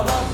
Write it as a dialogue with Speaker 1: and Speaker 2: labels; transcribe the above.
Speaker 1: all of